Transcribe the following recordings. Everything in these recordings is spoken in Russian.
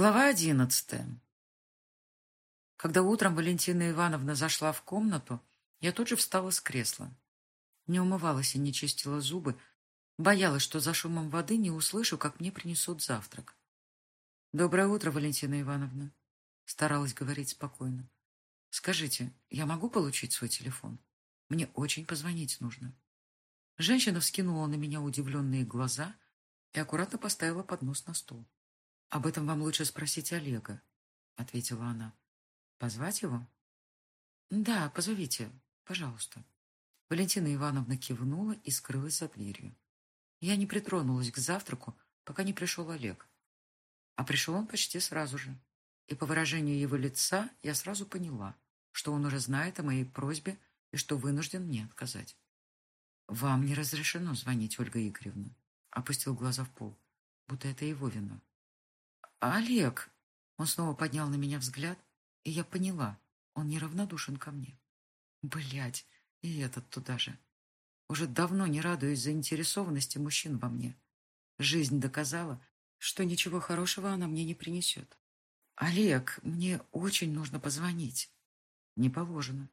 Глава одиннадцатая. Когда утром Валентина Ивановна зашла в комнату, я тут же встала с кресла. Не умывалась и не чистила зубы, боялась, что за шумом воды не услышу, как мне принесут завтрак. «Доброе утро, Валентина Ивановна», — старалась говорить спокойно. «Скажите, я могу получить свой телефон? Мне очень позвонить нужно». Женщина вскинула на меня удивленные глаза и аккуратно поставила поднос на стол. «Об этом вам лучше спросить Олега», — ответила она. «Позвать его?» «Да, позовите, пожалуйста». Валентина Ивановна кивнула и скрылась за дверью. Я не притронулась к завтраку, пока не пришел Олег. А пришел он почти сразу же. И по выражению его лица я сразу поняла, что он уже знает о моей просьбе и что вынужден мне отказать. «Вам не разрешено звонить, Ольга Игоревна», — опустил глаза в пол, будто это его вина. «Олег!» Он снова поднял на меня взгляд, и я поняла, он неравнодушен ко мне. Блядь, и этот туда же. Уже давно не радуюсь заинтересованности мужчин во мне. Жизнь доказала, что ничего хорошего она мне не принесет. «Олег, мне очень нужно позвонить». «Не положено».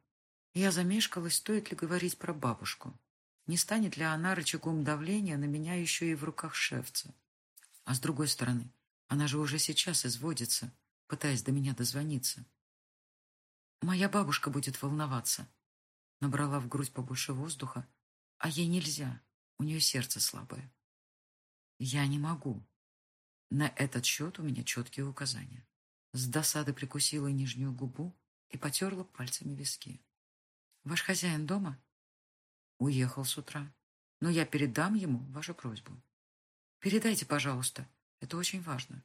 Я замешкалась, стоит ли говорить про бабушку. Не станет ли она рычагом давления на меня еще и в руках шефца? А с другой стороны, она же уже сейчас изводится, пытаясь до меня дозвониться. Моя бабушка будет волноваться. Набрала в грудь побольше воздуха, а ей нельзя, у нее сердце слабое. Я не могу. На этот счет у меня четкие указания. С досады прикусила нижнюю губу и потерла пальцами виски. Ваш хозяин дома? Уехал с утра. Но я передам ему вашу просьбу. Передайте, пожалуйста, это очень важно.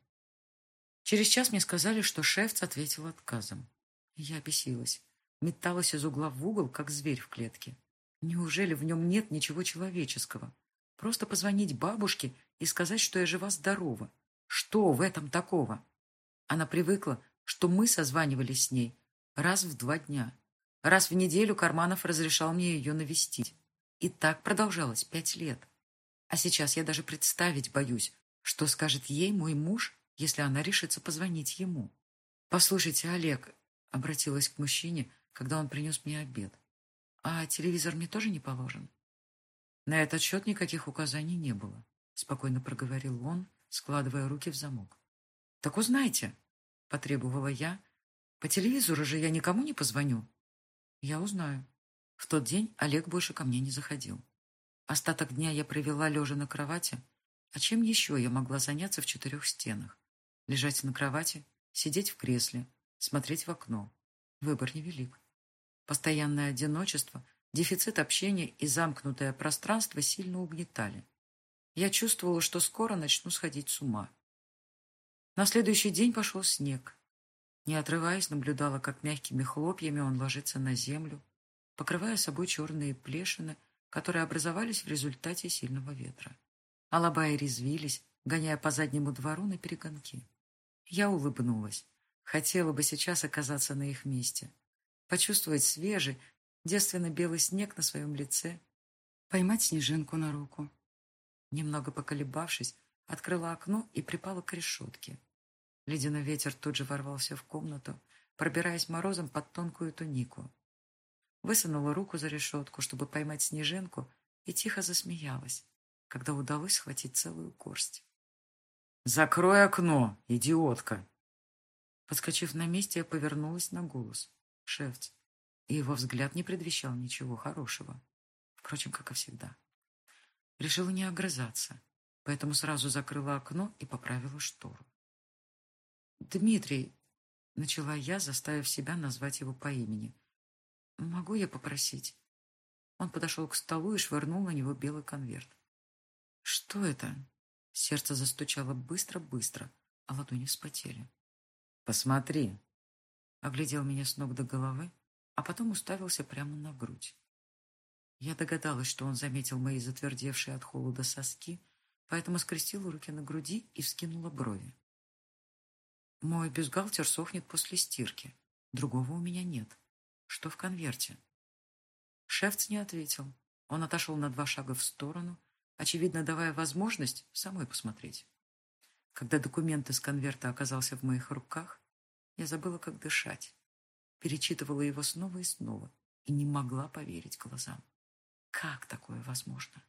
Через час мне сказали, что шеф ответил отказом. Я обесилась. Металась из угла в угол, как зверь в клетке. Неужели в нем нет ничего человеческого? Просто позвонить бабушке и сказать, что я жива-здорова. Что в этом такого? Она привыкла, что мы созванивались с ней раз в два дня. Раз в неделю Карманов разрешал мне ее навестить. И так продолжалось пять лет. А сейчас я даже представить боюсь, что скажет ей мой муж, если она решится позвонить ему? «Послушайте, Олег», — обратилась к мужчине, когда он принес мне обед, «а телевизор мне тоже не положен?» На этот счет никаких указаний не было, спокойно проговорил он, складывая руки в замок. «Так узнайте», — потребовала я. «По телевизору же я никому не позвоню». «Я узнаю». В тот день Олег больше ко мне не заходил. Остаток дня я провела лежа на кровати, а чем еще я могла заняться в четырех стенах? Лежать на кровати, сидеть в кресле, смотреть в окно. Выбор невелик. Постоянное одиночество, дефицит общения и замкнутое пространство сильно угнетали. Я чувствовала, что скоро начну сходить с ума. На следующий день пошел снег. Не отрываясь, наблюдала, как мягкими хлопьями он ложится на землю, покрывая собой черные плешины, которые образовались в результате сильного ветра. Алабаи резвились, гоняя по заднему двору на перегонки. Я улыбнулась. Хотела бы сейчас оказаться на их месте. Почувствовать свежий, девственно-белый снег на своем лице. Поймать снежинку на руку. Немного поколебавшись, открыла окно и припала к решетке. Ледяной ветер тут же ворвался в комнату, пробираясь морозом под тонкую тунику. Высунула руку за решетку, чтобы поймать снежинку, и тихо засмеялась когда удалось схватить целую горсть. «Закрой окно, идиотка!» Подскочив на месте, я повернулась на голос. Шефц. И его взгляд не предвещал ничего хорошего. Впрочем, как и всегда. Решила не огрызаться, поэтому сразу закрыла окно и поправила штору. «Дмитрий», — начала я, заставив себя назвать его по имени, — «могу я попросить?» Он подошел к столу и швырнул на него белый конверт. Что это? Сердце застучало быстро-быстро, а ладони вспотели. Посмотри. Оглядел меня с ног до головы, а потом уставился прямо на грудь. Я догадалась, что он заметил мои затвердевшие от холода соски, поэтому скрестила руки на груди и вскинула брови. Мой бюстгальтер сохнет после стирки. Другого у меня нет. Что в конверте? Шефц не ответил. Он отошел на два шага в сторону, очевидно, давая возможность самой посмотреть. Когда документ из конверта оказался в моих руках, я забыла, как дышать. Перечитывала его снова и снова и не могла поверить глазам. Как такое возможно?